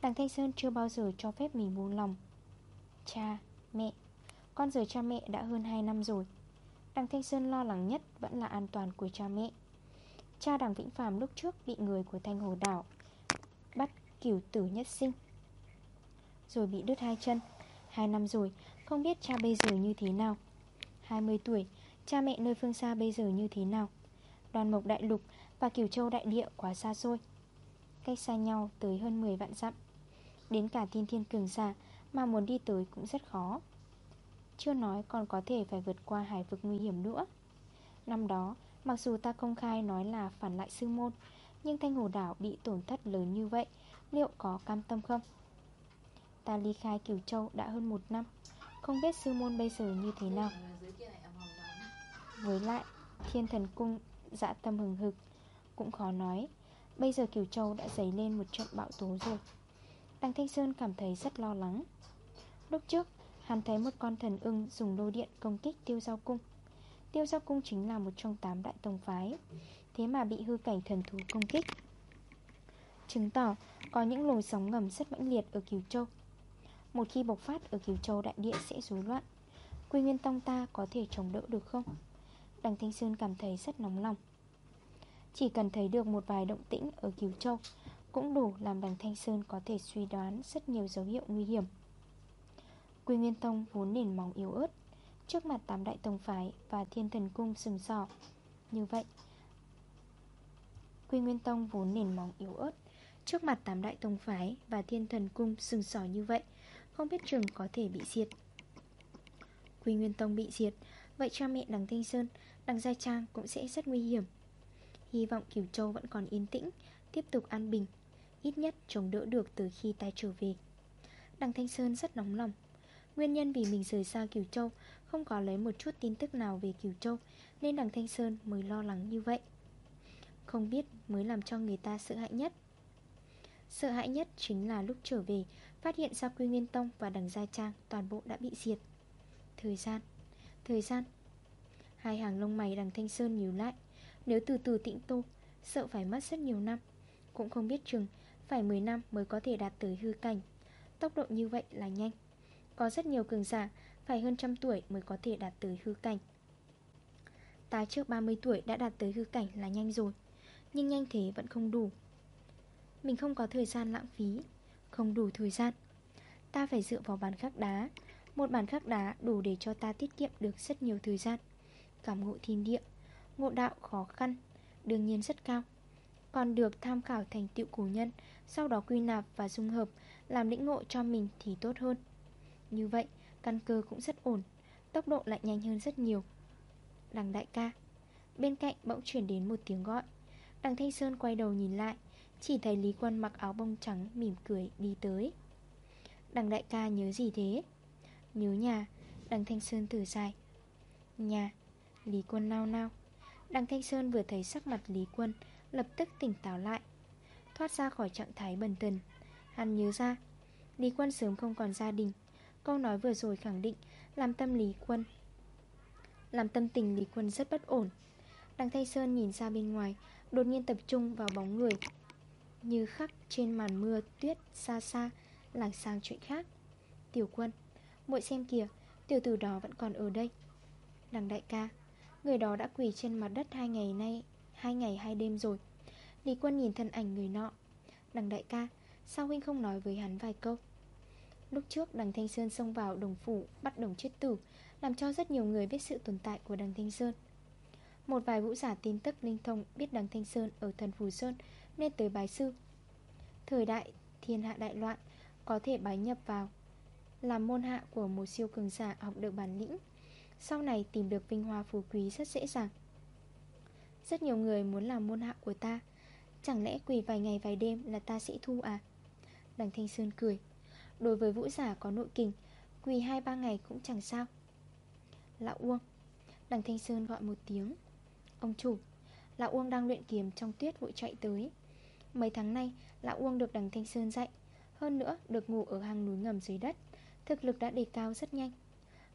Đằng Thanh Sơn chưa bao giờ cho phép mình buông lòng. Cha, mẹ Con rời cha mẹ đã hơn 2 năm rồi. Đằng Thanh Sơn lo lắng nhất Vẫn là an toàn của cha mẹ. Cha đằng Vĩnh Phàm lúc trước bị người của Thanh Hồ Đảo Bắt cửu tử nhất sinh. Rồi bị đứt hai chân. Hai năm rồi, Không biết cha bây giờ như thế nào. 20 tuổi, Cha mẹ nơi phương xa bây giờ như thế nào? Đoàn mộc đại lục và kiều châu đại địa quá xa xôi. Cách xa nhau tới hơn 10 vạn dặm. Đến cả thiên thiên cường giả Mà muốn đi tới cũng rất khó. Chưa nói còn có thể phải vượt qua hải vực nguy hiểm nữa. Năm đó, Mặc dù ta công khai nói là phản lại sư môn, Nhưng thanh hồ đảo bị tổn thất lớn như vậy, Liệu có cam tâm không? Ta ly khai Cửu Châu đã hơn một năm. Không biết sư môn bây giờ như thế nào. Với lại, Thiên thần cung dạ tâm hừng hực. Cũng khó nói, Bây giờ Kiều Châu đã dấy lên một trận bão tố rồi. Đăng Thanh Sơn cảm thấy rất lo lắng. Lúc trước, Hắn thấy một con thần ưng dùng lô điện công kích tiêu giao cung. Tiêu giao cung chính là một trong tám đại tông phái, Thế mà bị hư cảnh thần thú công kích. Chứng tỏ, có những lồi sóng ngầm rất mãnh liệt ở Kiều Châu. Một khi bộc phát ở Kiều Châu, đại địa sẽ rối loạn. Quy Nguyên Tông ta có thể chống đỡ được không? Đằng Thanh Sơn cảm thấy rất nóng lòng. Chỉ cần thấy được một vài động tĩnh ở Kiều Châu, Cũng đủ làm đằng Thanh Sơn có thể suy đoán rất nhiều dấu hiệu nguy hiểm. Quy Nguyên Tông vốn nền móng yếu ớt, Trước mặt tám đại tông phái và thiên thần cung sừng sỏ. Như vậy Quy Nguyên Tông vốn nền móng yếu ớt, Trước mặt tám đại tông phái và thiên thần cung sừng sỏ như vậy không biết chừng có thể bị diệt. Quy Nguyên Tông bị diệt Vậy cha mẹ đằng Thanh Sơn, đằng Gia Trang cũng sẽ rất nguy hiểm. Hy vọng Kiều Châu vẫn còn yên tĩnh Tiếp tục an bình Ít nhất chống đỡ được từ khi ta trở về. Đằng Thanh Sơn rất nóng lòng. Nguyên nhân vì mình rời xa Kiều Châu Không có lấy một chút tin tức nào về Kiều Châu Nên đằng Thanh Sơn mới lo lắng như vậy. Không biết mới làm cho người ta sợ hãi nhất. Sợ hãi nhất chính là lúc trở về Phát hiện ra Quy Nguyên Tông và đằng Gia Trang Toàn bộ đã bị diệt. Thời gian Thời gian. Hai hàng lông mày đằng Thanh Sơn nhíu lại. Nếu từ từ tĩnh tu Sợ phải mất rất nhiều năm. Cũng không biết chừng, Phải 10 năm mới có thể đạt tới hư cảnh. Tốc độ như vậy là nhanh. Có rất nhiều cường giả, Phải hơn trăm tuổi mới có thể đạt tới hư cảnh. Ta trước 30 tuổi đã đạt tới hư cảnh là nhanh rồi, Nhưng nhanh thế vẫn không đủ. Mình không có thời gian lãng phí. Không đủ thời gian. Ta phải dựa vào bàn khắc đá. Một bàn khắc đá đủ để cho ta tiết kiệm được rất nhiều thời gian. Cảm ngộ thiên địa, Ngộ đạo khó khăn, Đương nhiên rất cao. Còn được tham khảo thành tựu cổ nhân, Sau đó quy nạp và dung hợp, Làm lĩnh ngộ cho mình thì tốt hơn. Như vậy, căn cơ cũng rất ổn, Tốc độ lại nhanh hơn rất nhiều. Đằng đại ca, Bên cạnh bỗng chuyển đến một tiếng gọi. Đằng Thanh Sơn quay đầu nhìn lại chỉ thấy Lý Quân mặc áo bông trắng mỉm cười đi tới. Đằng đại ca nhớ gì thế? Nhớ nhà, Đằng Thanh Sơn thử dài. Nhà, Lý Quân nao nao. Đằng Thanh Sơn vừa thấy sắc mặt Lý Quân, Lập tức tỉnh táo lại. Thoát ra khỏi trạng thái bần thần. Hắn nhớ ra, Lý Quân sớm không còn gia đình. Câu nói vừa rồi khẳng định Làm tâm Lý Quân, Làm tâm tình Lý Quân rất bất ổn. Đằng Thanh Sơn nhìn ra bên ngoài, Đột nhiên tập trung vào bóng người. Như khắc trên màn mưa tuyết xa xa Làng sang chuyện khác. Tiểu quân, muội xem kìa, Tiểu tử đó vẫn còn ở đây. Đằng đại ca, Người đó đã quỳ trên mặt đất hai ngày nay, Hai ngày hai đêm rồi. Lý quân nhìn thân ảnh người nọ. Đằng đại ca, Sao huynh không nói với hắn vài câu? Lúc trước đằng Thanh Sơn xông vào đồng phủ, Bắt đồng chết tử, Làm cho rất nhiều người biết sự tồn tại của đằng Thanh Sơn. Một vài vũ giả tin tức linh thông Biết đằng Thanh Sơn ở thần Phù Sơn nên tới bái sư. Thời đại, thiên hạ đại loạn, Có thể bái nhập vào, Làm môn hạ của một siêu cường giả học được bản lĩnh, Sau này tìm được vinh hoa phú quý rất dễ dàng. Rất nhiều người muốn làm môn hạ của ta, Chẳng lẽ quỳ vài ngày vài đêm là ta sẽ thu à? Đằng Thanh Sơn cười, Đối với vũ giả có nội kình, Quỳ 2-3 ngày cũng chẳng sao. Lão Uông, Đằng Thanh Sơn gọi một tiếng, Ông chủ, Lão Uông đang luyện kiếm trong tuyết vội chạy tới Mấy tháng nay Lão Uông được đằng Thanh Sơn dạy Hơn nữa được ngủ ở hang núi ngầm dưới đất Thực lực đã đề cao rất nhanh.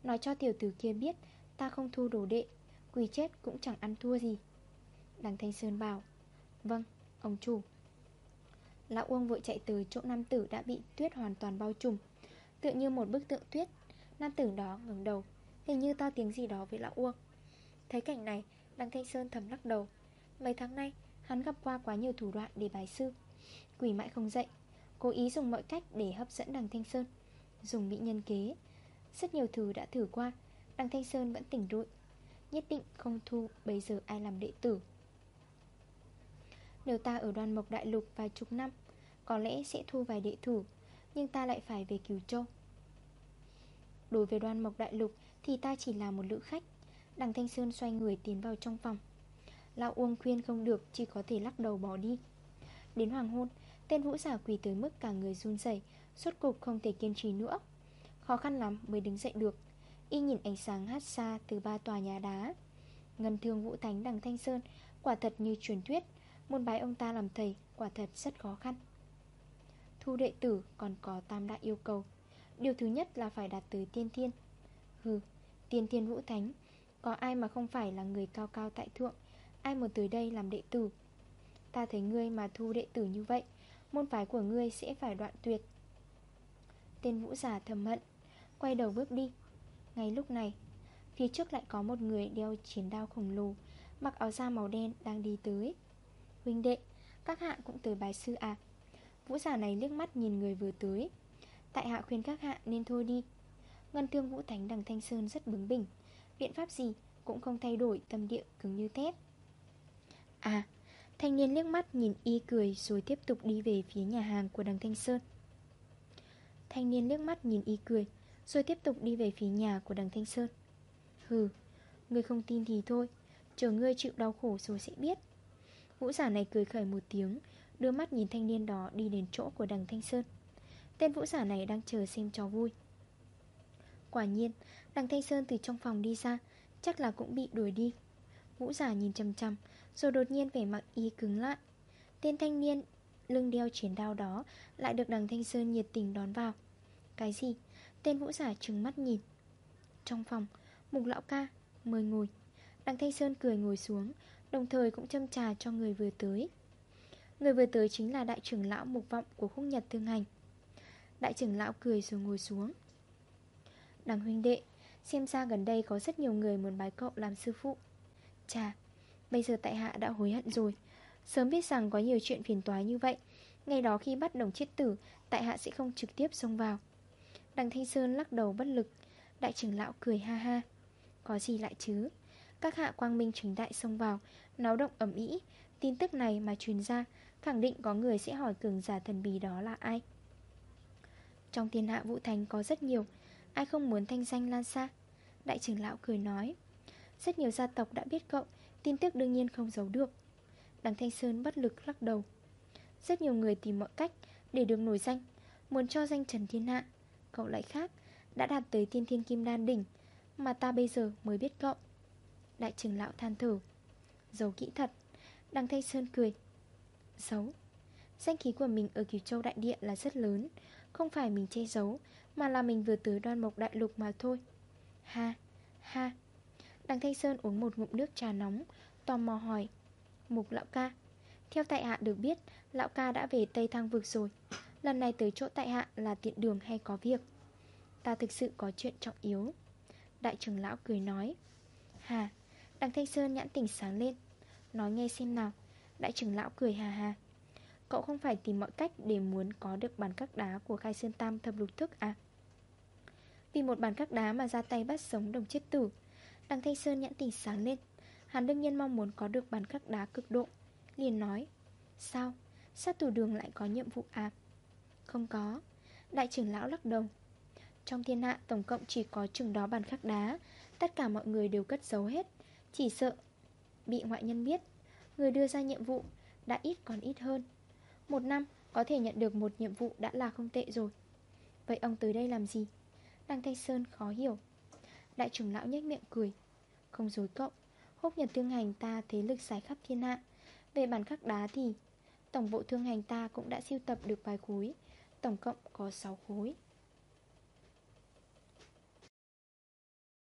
Nói cho tiểu tử kia biết Ta không thu đồ đệ Quỳ chết cũng chẳng ăn thua gì. Đằng Thanh Sơn bảo Vâng, ông chủ. Lão Uông vội chạy tới chỗ nam tử đã bị tuyết hoàn toàn bao trùm. Tựa như một bức tượng tuyết Nam tử đó ngừng đầu Hình như to tiếng gì đó với lão Uông. Thấy cảnh này đằng Thanh Sơn thầm lắc đầu Mấy tháng nay hắn gặp qua quá nhiều thủ đoạn để bài sư. Quỷ mãi không dậy, Cố ý dùng mọi cách để hấp dẫn đằng Thanh Sơn. Dùng mỹ nhân kế, Rất nhiều thứ đã thử qua, Đằng Thanh Sơn vẫn tỉnh rụi. Nhất định không thu bây giờ ai làm đệ tử. Nếu ta ở đoàn mộc đại lục vài chục năm, Có lẽ sẽ thu vài đệ tử, Nhưng ta lại phải về cứu châu. Đối với đoàn mộc đại lục Thì ta chỉ là một lữ khách. Đằng Thanh Sơn xoay người tiến vào trong phòng. Lão Uông khuyên không được Chỉ có thể lắc đầu bỏ đi. Đến hoàng hôn Tên vũ giả quỳ tới mức cả người run rẩy Suốt cục không thể kiên trì nữa. Khó khăn lắm mới đứng dậy được Y nhìn ánh sáng hát xa từ ba tòa nhà đá. Ngân thương vũ thánh đằng Thanh Sơn Quả thật như truyền thuyết Môn bái ông ta làm thầy quả thật rất khó khăn. Thu đệ tử còn có tam đại yêu cầu. Điều thứ nhất là phải đạt tới tiên thiên. Hừ, tiên thiên vũ thánh Có ai mà không phải là người cao cao tại thượng? Ai muốn tới đây làm đệ tử? Ta thấy ngươi mà thu đệ tử như vậy, Môn phái của ngươi sẽ phải đoạn tuyệt. Tên vũ giả thầm hận, Quay đầu bước đi. Ngay lúc này, Phía trước lại có một người đeo chiến đao khổng lồ, Mặc áo da màu đen đang đi tới. Huynh đệ, Các hạ cũng tới bài sư à Vũ giả này liếc mắt nhìn người vừa tới. Tại hạ khuyên các hạ nên thôi đi. Ngân thương vũ thánh đằng Thanh Sơn rất bướng bỉnh, Biện pháp gì cũng không thay đổi, tâm địa cứng như thép. À Thanh niên liếc mắt nhìn y cười Rồi tiếp tục đi về phía nhà hàng của đằng Thanh Sơn. Thanh niên liếc mắt nhìn y cười Rồi tiếp tục đi về phía nhà của đằng Thanh Sơn. Hừ Ngươi không tin thì thôi, Chờ ngươi chịu đau khổ rồi sẽ biết. Vũ giả này cười khởi một tiếng, Đưa mắt nhìn thanh niên đó đi đến chỗ của đằng Thanh Sơn. Tên vũ giả này đang chờ xem trò vui. Quả nhiên, Đằng Thanh Sơn từ trong phòng đi ra, Chắc là cũng bị đuổi đi. Vũ giả nhìn chầm chầm rồi đột nhiên vẻ mặt y cứng lại. Tên thanh niên lưng đeo chiến đao đó Lại được đằng Thanh Sơn nhiệt tình đón vào. Cái gì? Tên vũ giả trừng mắt nhìn. Trong phòng Mục lão ca Mời ngồi. Đằng Thanh Sơn cười ngồi xuống Đồng thời cũng châm trà cho người vừa tới. Người vừa tới chính là đại trưởng lão mục vọng của khúc nhật thương hành. Đại trưởng lão cười rồi ngồi xuống. Đằng huynh đệ Xem ra gần đây có rất nhiều người muốn bái cậu làm sư phụ. Chà, bây giờ tại hạ đã hối hận rồi. Sớm biết rằng có nhiều chuyện phiền toái như vậy. Ngày đó khi bắt đồng chết tử, Tại hạ sẽ không trực tiếp xông vào. Đằng Thanh Sơn lắc đầu bất lực. Đại trưởng lão cười ha ha. Có gì lại chứ? Các hạ quang minh chính đại xông vào, Náo động ẩm ý Tin tức này mà truyền ra, Khẳng định có người sẽ hỏi cường giả thần bí đó là ai. Trong thiên hạ vũ thành có rất nhiều. Ai không muốn thanh danh lan xa? Đại trưởng lão cười nói. Rất nhiều gia tộc đã biết cậu. Tin tức đương nhiên không giấu được. Đằng Thanh Sơn bất lực lắc đầu. Rất nhiều người tìm mọi cách Để được nổi danh Muốn cho danh Trần Thiên Hạ Cậu lại khác Đã đạt tới tiên thiên kim đan đỉnh Mà ta bây giờ mới biết cậu. Đại trưởng lão than thở. Giấu kỹ thật Đằng Thanh Sơn cười. Giấu? Danh khí của mình ở Kiều Châu Đại Địa là rất lớn Không phải mình che giấu Mà là mình vừa tới đoan mộc đại lục mà thôi. Ha, ha Đằng Thanh Sơn uống một ngụm nước trà nóng, Tò mò hỏi, Mục lão ca, Theo tại hạ được biết, Lão ca đã về Tây Thăng Vực rồi. Lần này tới chỗ tại hạ là tiện đường hay có việc? Ta thực sự có chuyện trọng yếu. Đại trưởng lão cười nói, Hà Đằng Thanh Sơn nhãn tỉnh sáng lên, Nói nghe xem nào. Đại trưởng lão cười hà hà, Cậu không phải tìm mọi cách để muốn có được bản các đá của khai sơn tam thập lục thức à? Vì một bản các đá mà ra tay bắt sống đồng chết tử Đằng Thanh Sơn nhãn tỉnh sáng lên. Hắn đương nhiên mong muốn có được bản khắc đá cực độ. Liền nói, Sao? Sát thủ đường lại có nhiệm vụ à? Không có. Đại trưởng lão lắc đầu. Trong thiên hạ, tổng cộng chỉ có chừng đó bàn khắc đá. Tất cả mọi người đều cất giấu hết. Chỉ sợ Bị ngoại nhân biết. Người đưa ra nhiệm vụ đã ít còn ít hơn. Một năm có thể nhận được một nhiệm vụ đã là không tệ rồi. Vậy ông tới đây làm gì? Đăng Thanh Sơn khó hiểu. Đại trưởng lão nhếch miệng cười. Không dối cậu, Húc nhật thương hành ta thế lực xài khắp thiên hạ. Về bản khắc đá thì, Tổng bộ thương hành ta cũng đã siêu tập được vài khối. Tổng cộng có 6 khối.